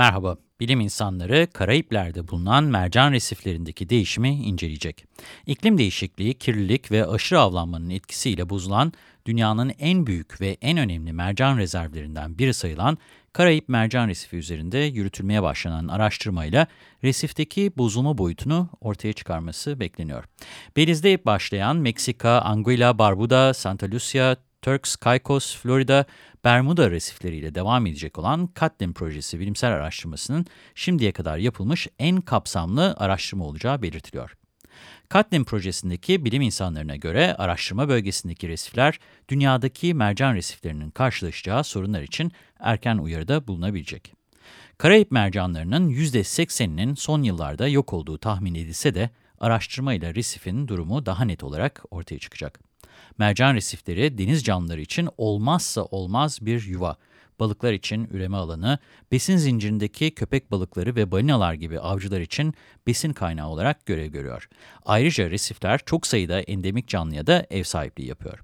Merhaba, bilim insanları Karayipler'de bulunan mercan resiflerindeki değişimi inceleyecek. İklim değişikliği, kirlilik ve aşırı avlanmanın etkisiyle bozulan dünyanın en büyük ve en önemli mercan rezervlerinden biri sayılan Karayip Mercan Resifi üzerinde yürütülmeye başlanan araştırmayla resifteki bozulma boyutunu ortaya çıkarması bekleniyor. Beliz'de başlayan Meksika, Anguilla, Barbuda, Santa Lucia, Turks, Caicos, Florida, Bermuda resifleriyle devam edecek olan Katlim projesi bilimsel araştırmasının şimdiye kadar yapılmış en kapsamlı araştırma olacağı belirtiliyor. Katlim projesindeki bilim insanlarına göre araştırma bölgesindeki resifler, dünyadaki mercan resiflerinin karşılaşacağı sorunlar için erken uyarıda bulunabilecek. Karayip mercanlarının %80'inin son yıllarda yok olduğu tahmin edilse de araştırmayla resifin durumu daha net olarak ortaya çıkacak. Mercan resifleri deniz canlıları için olmazsa olmaz bir yuva. Balıklar için üreme alanı, besin zincirindeki köpek balıkları ve balinalar gibi avcılar için besin kaynağı olarak görev görüyor. Ayrıca resifler çok sayıda endemik canlıya da ev sahipliği yapıyor.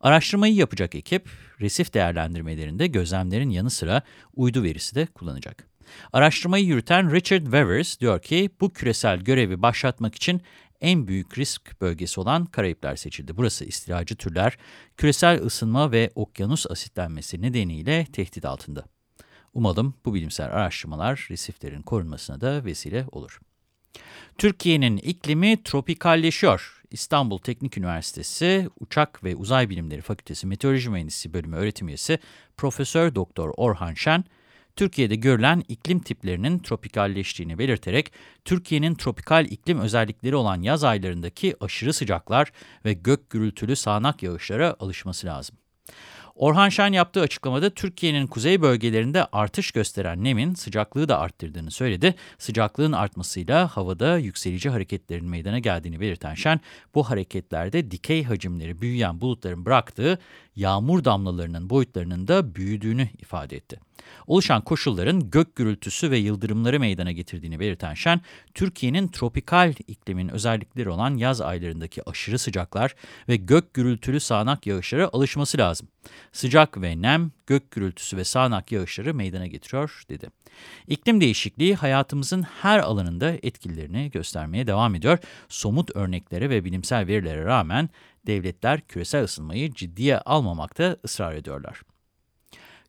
Araştırmayı yapacak ekip, resif değerlendirmelerinde gözlemlerin yanı sıra uydu verisi de kullanacak. Araştırmayı yürüten Richard Wevers diyor ki bu küresel görevi başlatmak için en büyük risk bölgesi olan Karayipler seçildi. Burası istilacı türler, küresel ısınma ve okyanus asitlenmesi nedeniyle tehdit altında. Umalım bu bilimsel araştırmalar resiflerin korunmasına da vesile olur. Türkiye'nin iklimi tropikalleşiyor. İstanbul Teknik Üniversitesi Uçak ve Uzay Bilimleri Fakültesi Meteoroloji Mühendisliği Bölümü öğretim üyesi Profesör Doktor Orhan Şen, Türkiye'de görülen iklim tiplerinin tropikalleştiğini belirterek, Türkiye'nin tropikal iklim özellikleri olan yaz aylarındaki aşırı sıcaklar ve gök gürültülü sağanak yağışlara alışması lazım. Orhan Şen yaptığı açıklamada Türkiye'nin kuzey bölgelerinde artış gösteren nemin sıcaklığı da arttırdığını söyledi. Sıcaklığın artmasıyla havada yükselici hareketlerin meydana geldiğini belirten Şen, bu hareketlerde dikey hacimleri büyüyen bulutların bıraktığı yağmur damlalarının boyutlarının da büyüdüğünü ifade etti. Oluşan koşulların gök gürültüsü ve yıldırımları meydana getirdiğini belirten Şen, Türkiye'nin tropikal iklimin özellikleri olan yaz aylarındaki aşırı sıcaklar ve gök gürültülü sağanak yağışlara alışması lazım. Sıcak ve nem, gök gürültüsü ve sağanak yağışları meydana getiriyor, dedi. İklim değişikliği hayatımızın her alanında etkilerini göstermeye devam ediyor. Somut örneklere ve bilimsel verilere rağmen devletler küresel ısınmayı ciddiye almamakta ısrar ediyorlar.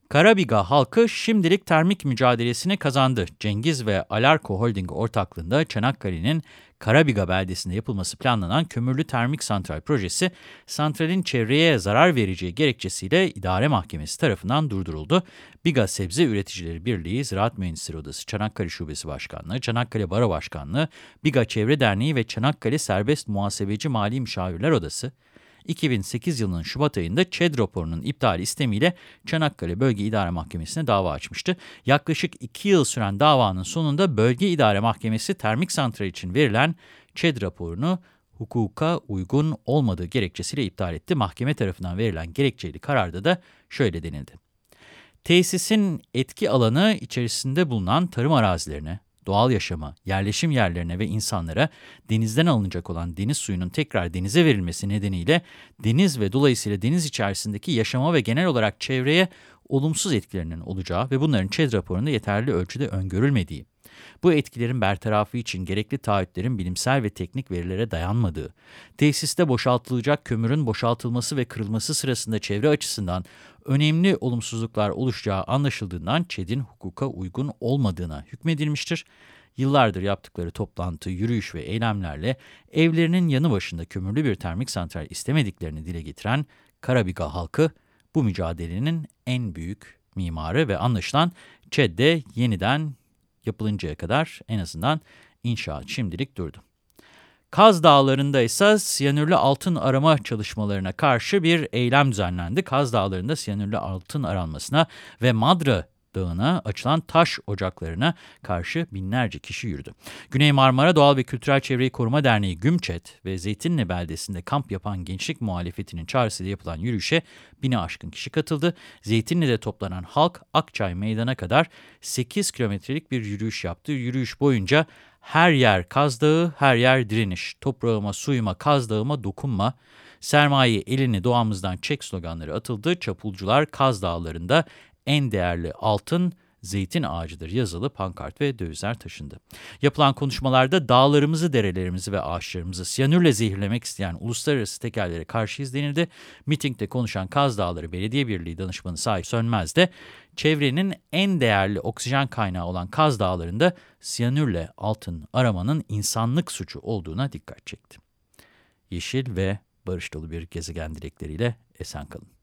Karabiga halkı şimdilik termik mücadelesini kazandı. Cengiz ve Alarko Holding ortaklığında Çanakkale'nin Karabiga beldesinde yapılması planlanan kömürlü termik santral projesi, santralin çevreye zarar vereceği gerekçesiyle idare mahkemesi tarafından durduruldu. Biga Sebze Üreticileri Birliği, Ziraat Mühendisleri Odası, Çanakkale Şubesi Başkanlığı, Çanakkale Baro Başkanlığı, Biga Çevre Derneği ve Çanakkale Serbest Muhasebeci Mali Müşavirler Odası, 2008 yılının Şubat ayında ÇED raporunun iptali istemiyle Çanakkale Bölge İdare Mahkemesi'ne dava açmıştı. Yaklaşık 2 yıl süren davanın sonunda Bölge İdare Mahkemesi termik santral için verilen ÇED raporunu hukuka uygun olmadığı gerekçesiyle iptal etti. Mahkeme tarafından verilen gerekçeli kararda da şöyle denildi. Tesisin etki alanı içerisinde bulunan tarım arazilerine, doğal yaşama, yerleşim yerlerine ve insanlara denizden alınacak olan deniz suyunun tekrar denize verilmesi nedeniyle deniz ve dolayısıyla deniz içerisindeki yaşama ve genel olarak çevreye olumsuz etkilerinin olacağı ve bunların ÇED raporunda yeterli ölçüde öngörülmediği, bu etkilerin bertarafı için gerekli taahhütlerin bilimsel ve teknik verilere dayanmadığı, tesiste boşaltılacak kömürün boşaltılması ve kırılması sırasında çevre açısından önemli olumsuzluklar oluşacağı anlaşıldığından ÇED'in hukuka uygun olmadığına hükmedilmiştir. Yıllardır yaptıkları toplantı, yürüyüş ve eylemlerle evlerinin yanı başında kömürlü bir termik santral istemediklerini dile getiren Karabiga halkı bu mücadelenin en büyük mimarı ve anlaşılan ÇED'de yeniden yapılıncaya kadar en azından inşaat şimdilik durdu. Kaz Dağları'nda ise siyanürlü altın arama çalışmalarına karşı bir eylem düzenlendi. Kaz Dağları'nda siyanürlü altın aranmasına ve Madra Dağı'na açılan taş ocaklarına karşı binlerce kişi yürüdü. Güney Marmara Doğal ve Kültürel Çevreyi Koruma Derneği Gümçet ve Zeytinli beldesinde kamp yapan gençlik muhalefetinin çağrısıyla yapılan yürüyüşe bine aşkın kişi katıldı. Zeytinli'de toplanan halk Akçay Meydan'a kadar 8 kilometrelik bir yürüyüş yaptı. Yürüyüş boyunca her yer Kaz Dağı, her yer direniş, toprağıma, suyuma, Kaz Dağı'ma dokunma, sermaye elini doğamızdan çek sloganları atıldı. Çapulcular Kaz Dağları'nda en değerli altın zeytin ağacıdır yazılı pankart ve dövizler taşındı. Yapılan konuşmalarda dağlarımızı, derelerimizi ve ağaçlarımızı siyanürle zehirlemek isteyen uluslararası tekerlere karşıyız denildi. Mitingde konuşan Kaz Dağları Belediye Birliği danışmanı Sahip Sönmez de çevrenin en değerli oksijen kaynağı olan Kaz Dağları'nda siyanürle altın aramanın insanlık suçu olduğuna dikkat çekti. Yeşil ve barış dolu bir gezegen dilekleriyle esen kalın.